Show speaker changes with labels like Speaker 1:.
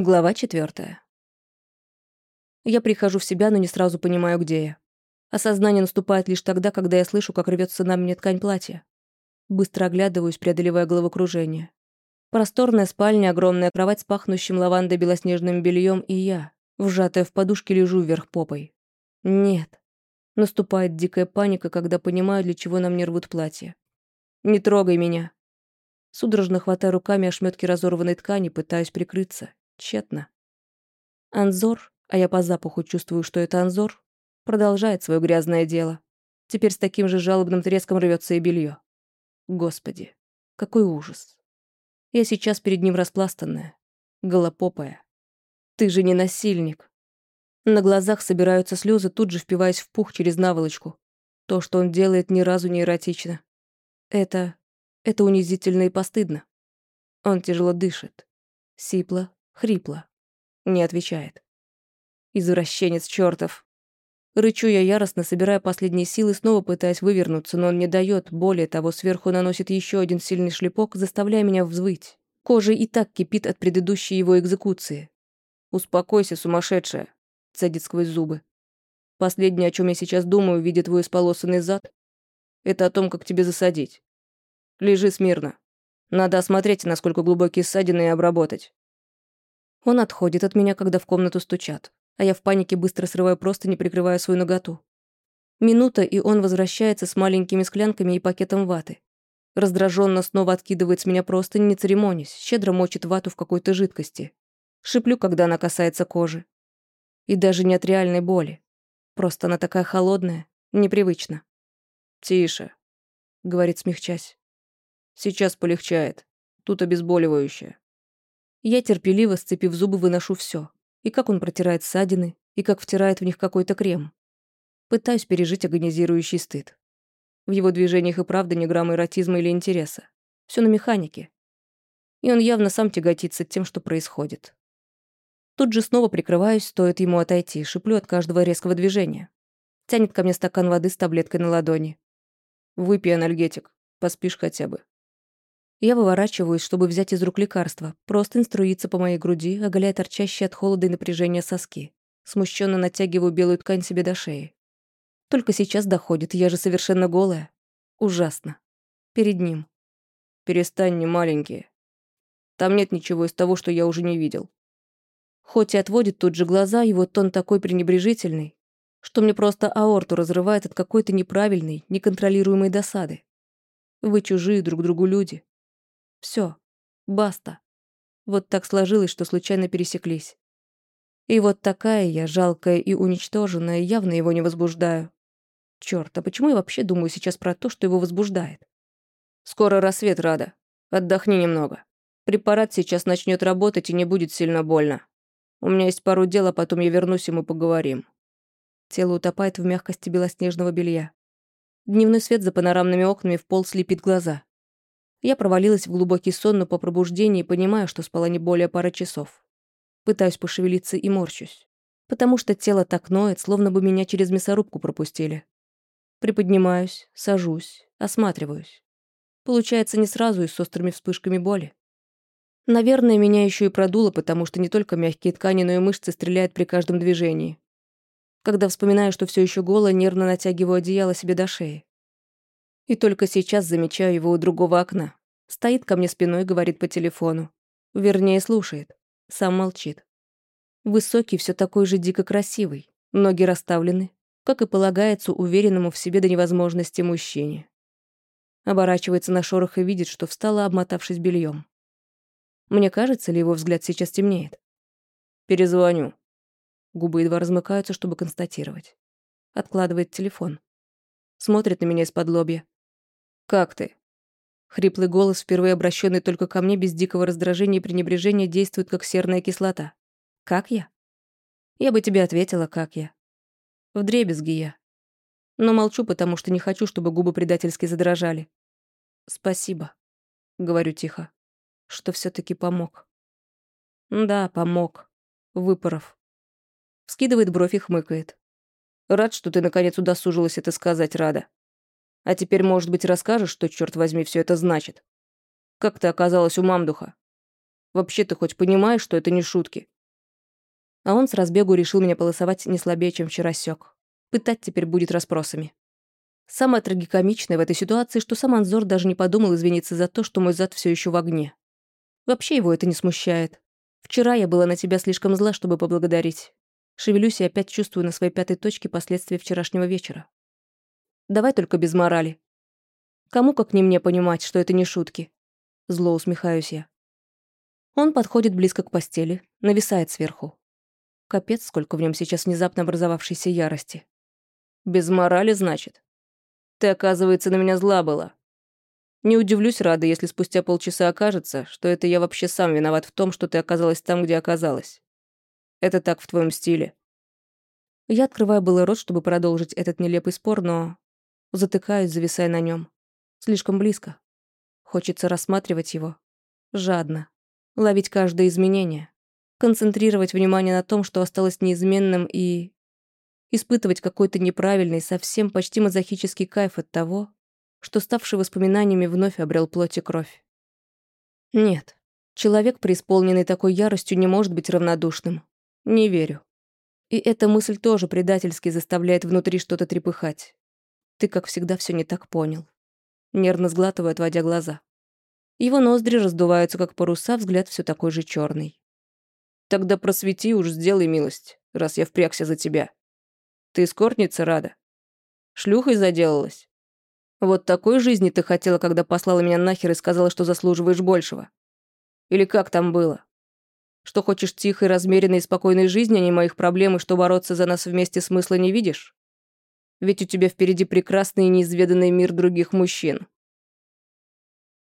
Speaker 1: Глава четвертая. Я прихожу в себя, но не сразу понимаю, где я. Осознание наступает лишь тогда, когда я слышу, как рвется на мне ткань платья. Быстро оглядываюсь, преодолевая головокружение. Просторная спальня, огромная кровать с пахнущим лавандой белоснежным бельем и я, вжатая в подушке, лежу вверх попой. Нет. Наступает дикая паника, когда понимаю, для чего на мне рвут платье. «Не трогай меня!» Судорожно хватаю руками ошметки разорванной ткани, пытаюсь прикрыться. Тщетно. Анзор, а я по запаху чувствую, что это Анзор, продолжает свое грязное дело. Теперь с таким же жалобным треском рвется и белье. Господи, какой ужас. Я сейчас перед ним распластанная, голопопая. Ты же не насильник. На глазах собираются слезы, тут же впиваясь в пух через наволочку. То, что он делает, ни разу не эротично. Это... это унизительно и постыдно. Он тяжело дышит. Сипло, Хрипло. Не отвечает. Извращенец чертов. Рычу я яростно, собирая последние силы, снова пытаясь вывернуться, но он не дает. Более того, сверху наносит еще один сильный шлепок, заставляя меня взвыть. Кожа и так кипит от предыдущей его экзекуции. «Успокойся, сумасшедшая», — цедит сквозь зубы. «Последнее, о чем я сейчас думаю, видя твой исполосанный зад, это о том, как тебе засадить. Лежи смирно. Надо осмотреть, насколько глубокие ссадины и обработать. Он отходит от меня, когда в комнату стучат, а я в панике быстро срываю просто, не прикрывая свою ноготу. Минута, и он возвращается с маленькими склянками и пакетом ваты. Раздраженно снова откидывает с меня просто, не церемонясь, щедро мочит вату в какой-то жидкости. Шиплю, когда она касается кожи. И даже не от реальной боли. Просто она такая холодная, непривычно. «Тише», — говорит, смягчась. «Сейчас полегчает. Тут обезболивающее». Я терпеливо, сцепив зубы, выношу все. И как он протирает ссадины, и как втирает в них какой-то крем. Пытаюсь пережить агонизирующий стыд. В его движениях и правда ни грамма эротизма или интереса. Все на механике. И он явно сам тяготится тем, что происходит. Тут же снова прикрываюсь, стоит ему отойти, шиплю от каждого резкого движения. Тянет ко мне стакан воды с таблеткой на ладони. «Выпей анальгетик, поспишь хотя бы». Я выворачиваюсь, чтобы взять из рук лекарство. Просто инструится по моей груди, оголяя торчащие от холода и напряжения соски. Смущенно натягиваю белую ткань себе до шеи. Только сейчас доходит, я же совершенно голая. Ужасно. Перед ним. Перестань, не маленькие. Там нет ничего из того, что я уже не видел. Хоть и отводит тут же глаза, его тон такой пренебрежительный, что мне просто аорту разрывает от какой-то неправильной, неконтролируемой досады. Вы чужие друг другу люди. Все, баста. Вот так сложилось, что случайно пересеклись. И вот такая я, жалкая и уничтоженная, явно его не возбуждаю. Чёрт, а почему я вообще думаю сейчас про то, что его возбуждает? Скоро рассвет, Рада. Отдохни немного. Препарат сейчас начнет работать и не будет сильно больно. У меня есть пару дел, а потом я вернусь, и мы поговорим. Тело утопает в мягкости белоснежного белья. Дневной свет за панорамными окнами в пол слепит глаза. Я провалилась в глубокий сон, но по пробуждении понимаю, что спала не более пары часов. Пытаюсь пошевелиться и морщусь. Потому что тело так ноет, словно бы меня через мясорубку пропустили. Приподнимаюсь, сажусь, осматриваюсь. Получается не сразу и с острыми вспышками боли. Наверное, меня еще и продуло, потому что не только мягкие ткани, но и мышцы стреляют при каждом движении. Когда вспоминаю, что все еще голая, нервно натягиваю одеяло себе до шеи. И только сейчас замечаю его у другого окна. Стоит ко мне спиной, говорит по телефону. Вернее, слушает. Сам молчит. Высокий, все такой же дико красивый. Ноги расставлены, как и полагается уверенному в себе до невозможности мужчине. Оборачивается на шорох и видит, что встала, обмотавшись бельем. Мне кажется ли его взгляд сейчас темнеет? Перезвоню. Губы едва размыкаются, чтобы констатировать. Откладывает телефон. Смотрит на меня из-под лобья. «Как ты?» Хриплый голос, впервые обращенный только ко мне, без дикого раздражения и пренебрежения, действует как серная кислота. «Как я?» Я бы тебе ответила, как я. Вдребезги я. Но молчу, потому что не хочу, чтобы губы предательски задрожали. «Спасибо», — говорю тихо, — «что все таки помог». «Да, помог», — выпоров. Вскидывает бровь и хмыкает. «Рад, что ты наконец удосужилась это сказать, Рада. А теперь, может быть, расскажешь, что, черт возьми, все это значит? Как ты оказалась у мамдуха? Вообще ты хоть понимаешь, что это не шутки? А он с разбегу решил меня полосовать не слабее, чем вчера сёк. Пытать теперь будет расспросами. Самое трагикомичное в этой ситуации, что сам Анзор даже не подумал извиниться за то, что мой зад все еще в огне. Вообще его это не смущает. Вчера я была на тебя слишком зла, чтобы поблагодарить. Шевелюсь и опять чувствую на своей пятой точке последствия вчерашнего вечера. Давай только без морали. Кому как не мне понимать, что это не шутки. Зло усмехаюсь я. Он подходит близко к постели, нависает сверху. Капец, сколько в нем сейчас внезапно образовавшейся ярости. Без морали, значит? Ты, оказывается, на меня зла была. Не удивлюсь, Рада, если спустя полчаса окажется, что это я вообще сам виноват в том, что ты оказалась там, где оказалась. Это так в твоем стиле. Я открываю было рот, чтобы продолжить этот нелепый спор, но затыкаюсь, зависая на нем. Слишком близко. Хочется рассматривать его. Жадно. Ловить каждое изменение. Концентрировать внимание на том, что осталось неизменным и... Испытывать какой-то неправильный, совсем почти мазохический кайф от того, что, ставший воспоминаниями, вновь обрел плоть и кровь. Нет, человек, преисполненный такой яростью, не может быть равнодушным. Не верю. И эта мысль тоже предательски заставляет внутри что-то трепыхать. Ты, как всегда, все не так понял. Нервно сглатываю, отводя глаза. Его ноздри раздуваются, как паруса, взгляд все такой же черный. Тогда просвети уж, сделай милость, раз я впрягся за тебя. Ты эскортница, Рада? Шлюхой заделалась? Вот такой жизни ты хотела, когда послала меня нахер и сказала, что заслуживаешь большего? Или как там было? Что хочешь тихой, размеренной и спокойной жизни, а не моих проблем, и что бороться за нас вместе смысла не видишь? Ведь у тебя впереди прекрасный и неизведанный мир других мужчин.